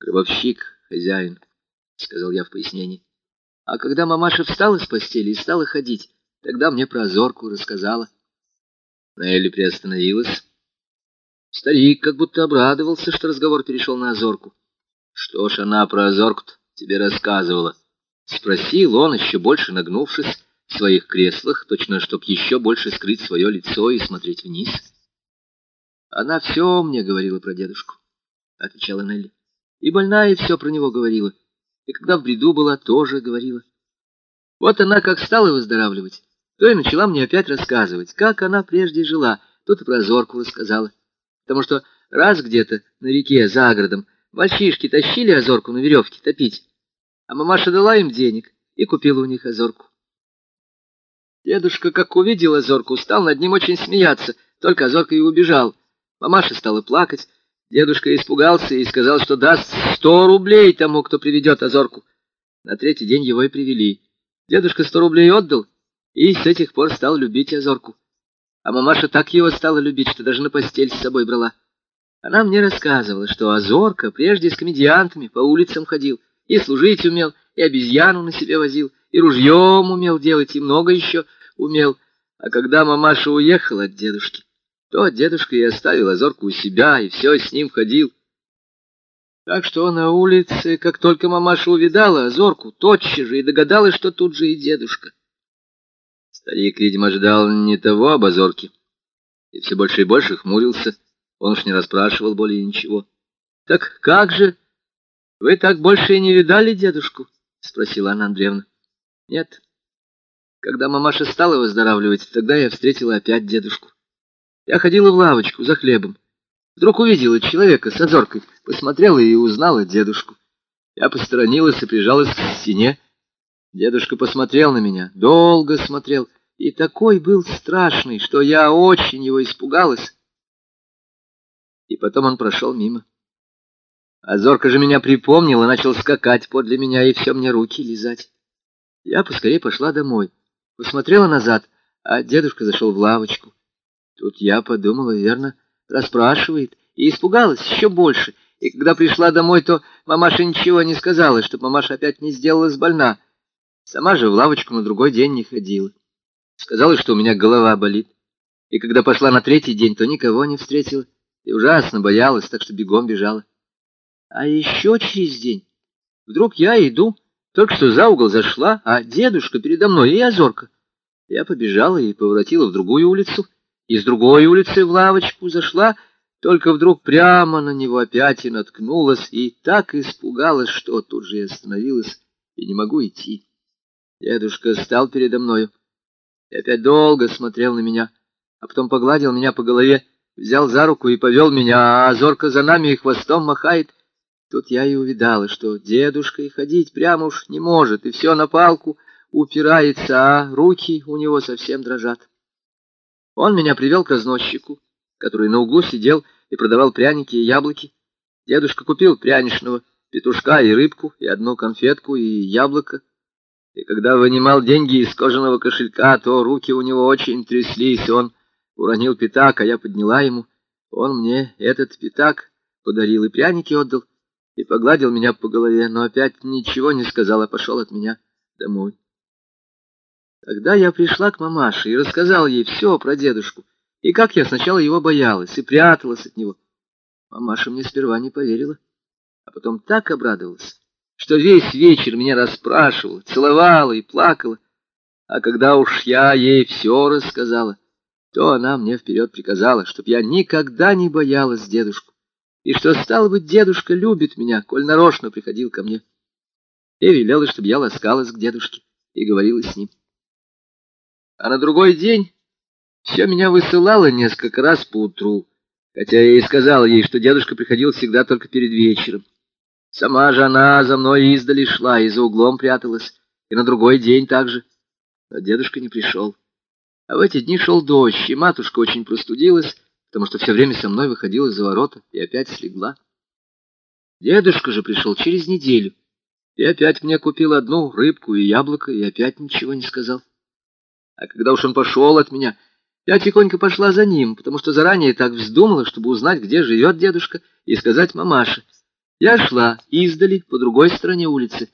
Гробовщик, хозяин, — сказал я в пояснении. А когда мамаша встала с постели и стала ходить, тогда мне про озорку рассказала. Нелли приостановилась. Старик как будто обрадовался, что разговор перешел на озорку. Что ж она про озорку тебе рассказывала? Спросил он, еще больше нагнувшись в своих креслах, точно чтоб еще больше скрыть свое лицо и смотреть вниз. Она все мне говорила про дедушку, — отвечала Нелли. И больная все про него говорила, и когда в бреду была, тоже говорила. Вот она как стала выздоравливать, то и начала мне опять рассказывать, как она прежде жила, тут и про Зорку рассказала. Потому что раз где-то на реке за городом мальчишки тащили озорку на веревке топить, а мамаша дала им денег и купила у них озорку. Дедушка, как увидел озорку, стал над ним очень смеяться, только озорка и убежал. Мамаша стала плакать, дедушка испугался и сказал, что даст сто рублей тому, кто приведет озорку. На третий день его и привели. Дедушка сто рублей отдал, и с этих пор стал любить озорку. А мамаша так его стала любить, что даже на постель с собой брала. Она мне рассказывала, что Озорка прежде с комедиантами по улицам ходил, и служить умел, и обезьяну на себе возил, и ружьем умел делать, и много еще умел. А когда мамаша уехала от дедушки, то дедушка и оставил Озорку у себя, и все с ним ходил. Так что на улице, как только мамаша увидала Озорку, тотчас же и догадалась, что тут же и дедушка. Старик, видимо, ждал не того об Озорке, и все больше и больше хмурился. Он уж не расспрашивал более ничего. — Так как же? Вы так больше и не видали дедушку? — спросила Анна Андреевна. — Нет. Когда мамаша стала выздоравливать, тогда я встретила опять дедушку. Я ходила в лавочку за хлебом. Вдруг увидела человека с озоркой, посмотрела и узнала дедушку. Я посторонилась и прижалась к стене. Дедушка посмотрел на меня, долго смотрел, и такой был страшный, что я очень его испугалась. И потом он прошел мимо. Озорка же меня припомнил и начал скакать подле меня и все мне руки лизать. Я поскорее пошла домой, посмотрела назад, а дедушка зашел в лавочку. Тут я подумала, верно, расспрашивает, и испугалась еще больше. И когда пришла домой, то мамаша ничего не сказала, чтобы мамаша опять не сделалась больна. Сама же в лавочку на другой день не ходила. Сказала, что у меня голова болит. И когда пошла на третий день, то никого не встретила. И ужасно боялась, так что бегом бежала. А еще через день вдруг я иду, только что за угол зашла, а дедушка передо мной и озорка. Я побежала и поворотила в другую улицу, из другой улицы в лавочку зашла, только вдруг прямо на него опять и наткнулась, и так испугалась, что тут же и остановилась, и не могу идти. Дедушка стал передо мною и опять долго смотрел на меня, а потом погладил меня по голове, взял за руку и повел меня, а зорко за нами и хвостом махает. Тут я и увидала, что дедушка и ходить прямо уж не может, и все на палку упирается, а руки у него совсем дрожат. Он меня привел к разносчику, который на углу сидел и продавал пряники и яблоки. Дедушка купил пряничного петушка и рыбку, и одну конфетку, и яблоко. И когда вынимал деньги из кожаного кошелька, то руки у него очень тряслись. Он уронил пятак, а я подняла ему. Он мне этот пятак подарил и пряники отдал, и погладил меня по голове, но опять ничего не сказал, а пошел от меня домой. Тогда я пришла к мамаше и рассказала ей все про дедушку, и как я сначала его боялась и пряталась от него. Мамаша мне сперва не поверила, а потом так обрадовалась, что весь вечер меня расспрашивала, целовала и плакала. А когда уж я ей все рассказала, то она мне вперед приказала, чтоб я никогда не боялась дедушку, и что, стало быть, дедушка любит меня, коль нарочно приходил ко мне. И велела, чтобы я ласкалась к дедушке и говорила с ним. А на другой день все меня высылало несколько раз по утру, хотя я и сказала ей, что дедушка приходил всегда только перед вечером. Сама же она за мной издали шла и за углом пряталась, и на другой день также. Но дедушка не пришел. А в эти дни шел дождь, и матушка очень простудилась, потому что все время со мной выходила за ворота и опять слегла. Дедушка же пришел через неделю, и опять мне купил одну рыбку и яблоко, и опять ничего не сказал. А когда уж он пошел от меня, я тихонько пошла за ним, потому что заранее так вздумала, чтобы узнать, где живет дедушка, и сказать мамаше. Я шла издали по другой стороне улицы